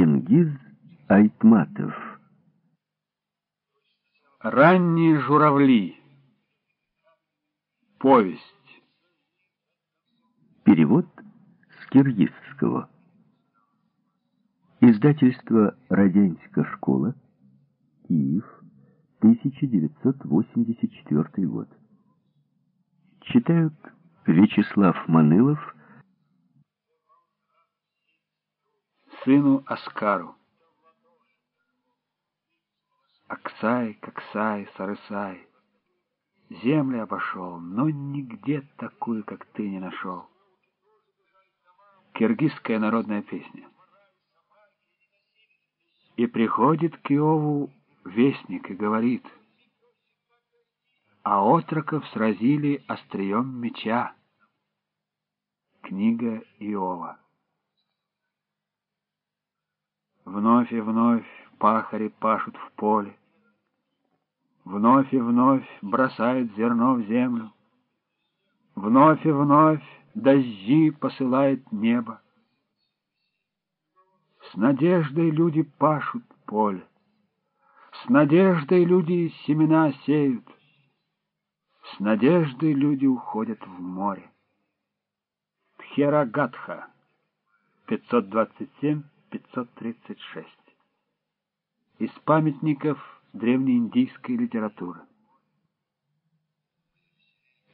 Чингиз Айтматов. Ранние журавли. Повесть. Перевод с киргизского. Издательство «Родянська школа», Киев, 1984 год. Читают Вячеслав Манылов сыну Аскару. Аксай, Каксай, Сарысай, земли обошел, но нигде такую, как ты, не нашел. Киргизская народная песня. И приходит к Иову вестник и говорит, а отроков сразили острием меча. Книга Иова. Вновь и вновь пахари пашут в поле, Вновь и вновь бросают зерно в землю, Вновь и вновь дожди посылает небо. С надеждой люди пашут поле, С надеждой люди семена сеют, С надеждой люди уходят в море. Тхерагатха, 527 536. Из памятников древнеиндийской литературы.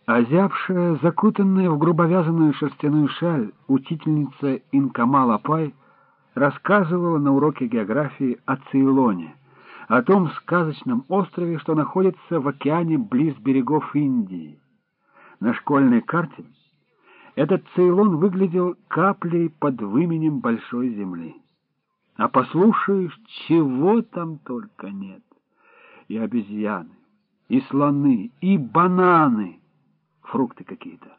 Озябшая, закутанная в грубовязанную шерстяную шаль, учительница Инкамал Апай рассказывала на уроке географии о Цейлоне, о том сказочном острове, что находится в океане близ берегов Индии. На школьной карте этот Цейлон выглядел каплей под выменем большой земли. А послушаешь, чего там только нет. И обезьяны, и слоны, и бананы, фрукты какие-то,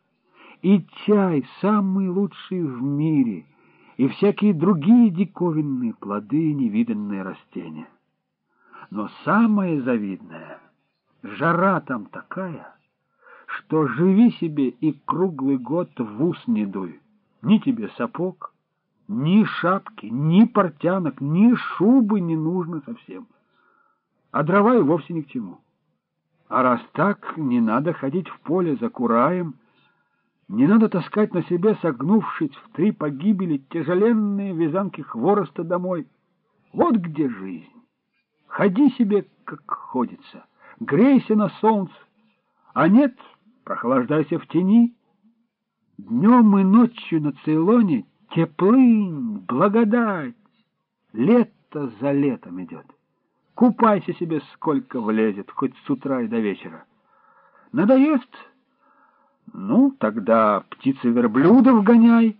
и чай самый лучший в мире, и всякие другие диковинные плоды невиданные растения. Но самое завидное — жара там такая, что живи себе и круглый год в ус не дуй. Ни тебе сапог, ни шапки, ни портянок, ни шубы не нужно совсем. А дрова и вовсе ни к чему. А раз так, не надо ходить в поле за кураем, не надо таскать на себе, согнувшись в три погибели, тяжеленные вязанки хвороста домой. Вот где жизнь. Ходи себе, как ходится, грейся на солнце, а нет, прохлаждайся в тени. Днем и ночью на Цейлоне Теплынь, благодать, лето за летом идет. Купайся себе сколько влезет, хоть с утра и до вечера. Надоест? Ну, тогда птицы-верблюдов гоняй.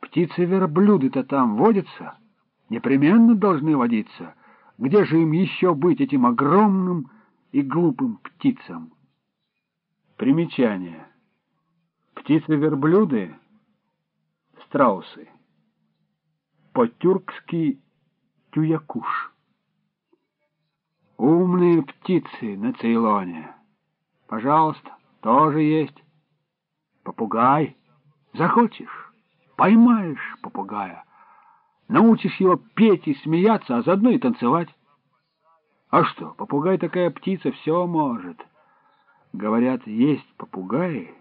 Птицы-верблюды-то там водятся, непременно должны водиться. Где же им еще быть, этим огромным и глупым птицам? Примечание. Птицы-верблюды — страусы. По-тюркски тюякуш. Умные птицы на Цейлоне. Пожалуйста, тоже есть. Попугай. Захочешь, поймаешь попугая. Научишь его петь и смеяться, а заодно и танцевать. А что, попугай такая птица, все может. Говорят, есть попугаи,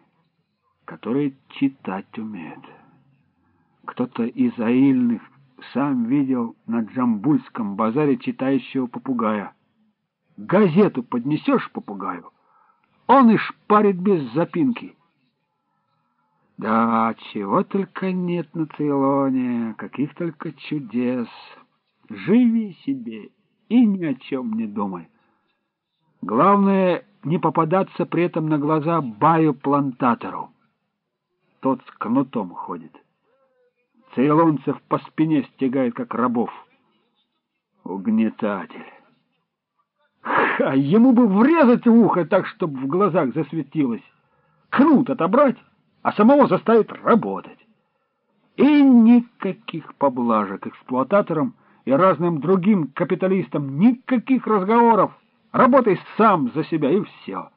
которые читать умеют. Кто-то из аильных сам видел на Джамбульском базаре читающего попугая. Газету поднесешь попугаю, он и шпарит без запинки. Да, чего только нет на Цейлоне, каких только чудес. Живи себе и ни о чем не думай. Главное, не попадаться при этом на глаза баю-плантатору. Тот с кнутом ходит. Цейлонцев по спине стягает, как рабов. Угнетатель. Ха, ему бы врезать в ухо так, чтобы в глазах засветилось. Кнут отобрать, а самого заставить работать. И никаких поблажек эксплуататорам и разным другим капиталистам, никаких разговоров. Работай сам за себя, и все.